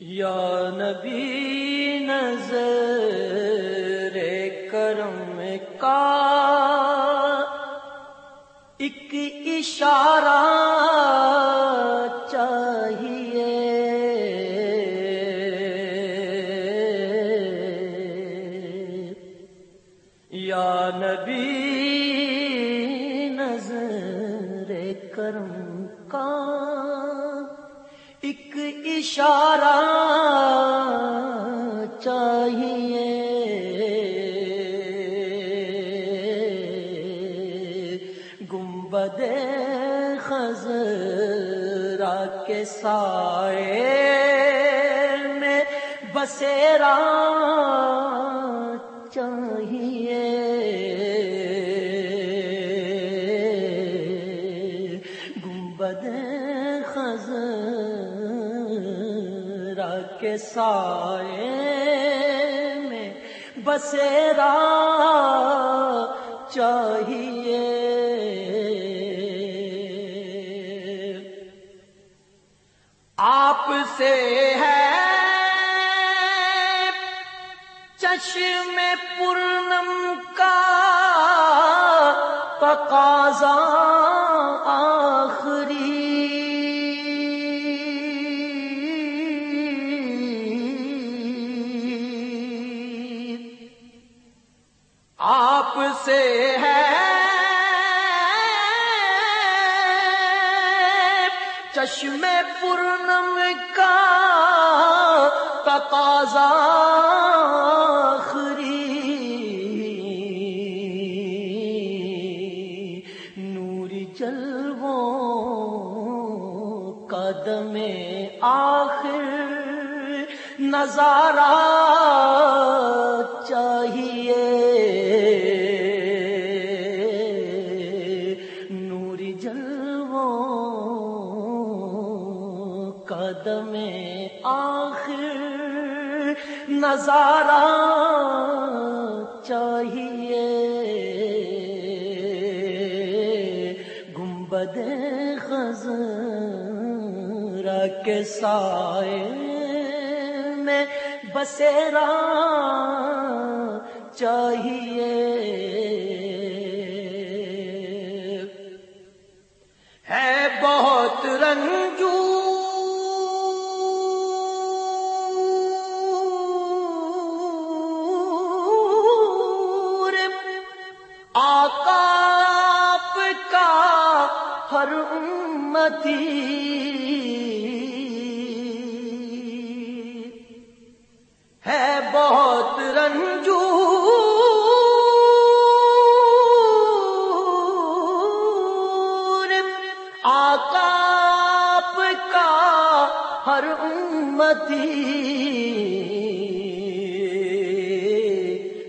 یا نبی نظر کرم کا ایک اشارہ چاہیے۔ یا نبی نظر کرم کا ایک اشارہ چاہیے۔ گنبد خزرا کے سائے میں بسیرا چاہیے۔ گنبد خزرا کے سائے میں بسیرا چاہیے۔ آپ سے ہے چشم پورنم کا تقاضا آخری۔ آپ سے ہے۔ چشم پورنم کا تقاضا آخری۔ نور جلووں قدم آخر نظارہ۔ قدم آخر نظارہ چاہیے۔ گنبد خزرا کے سائے میں بسیرا چاہیے۔ آقا آپ کا ہر امتی۔ ہے بہت رنجو۔ آقا آپ کا ہر امتی۔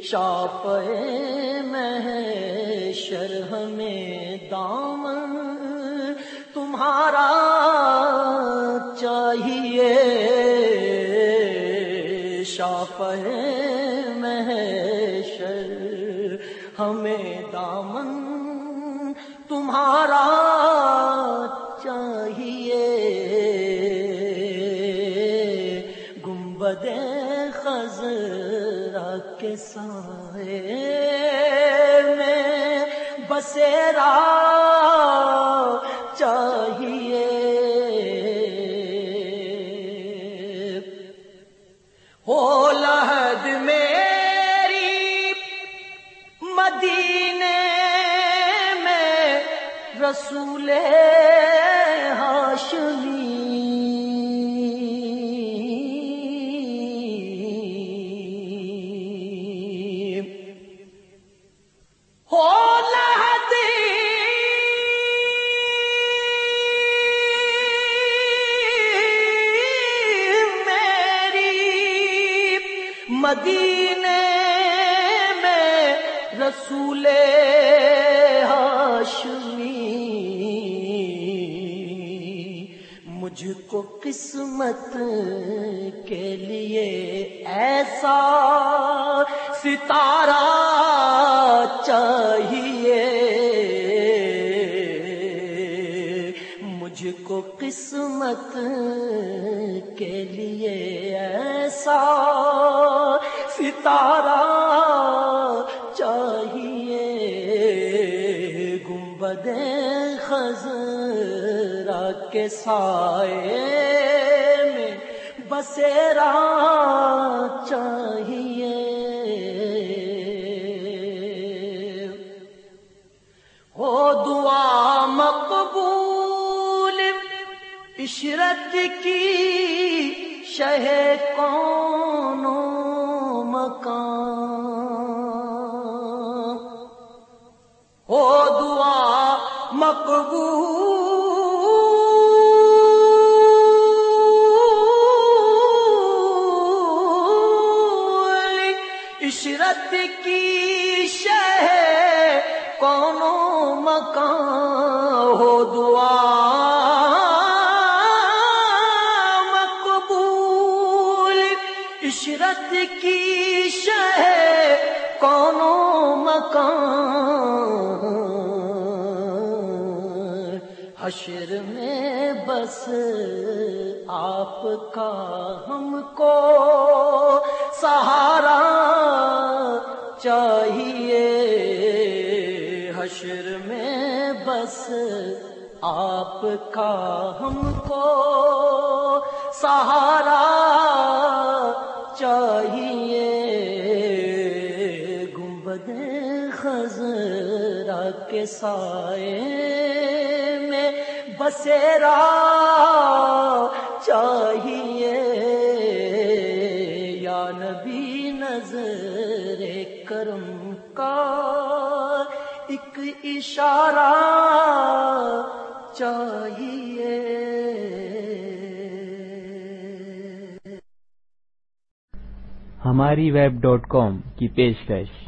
شاپ میں شرح میں دامن تمہارا چاہیے۔ شاپ محشر ہمیں دامن تمہارا چاہیے۔ گنبد خزرا کے سائے میں بسیرا چاہیے مدینے میں رسول ہاشمی۔ مجھ کو قسمت کے لیے ایسا ستارہ چاہیے۔ مجھ کو قسمت کے لیے جیسا ستارہ چاہیے گنبد خزرا کے سائے میں بسیرا چاہیے ہو دعا مقبول عشرت کی شہ کون مکان۔ ہو دعا مقبول۔ عشرت کی شہ کون مکان۔ ہو دعا مقبول۔ عشرت کی شہ کون مکان؟ حشر میں بس آپ کا ہم کو سہارا چاہیے۔ حشر میں بس آپ کا ہم کو سہارا چاہیے۔ کے سائے میں بسیرا چاہیے۔ یا نبی نظر کرم کا ایک اشارہ چاہیے۔ ہماری ویب ڈاٹ کام کی پیشکش۔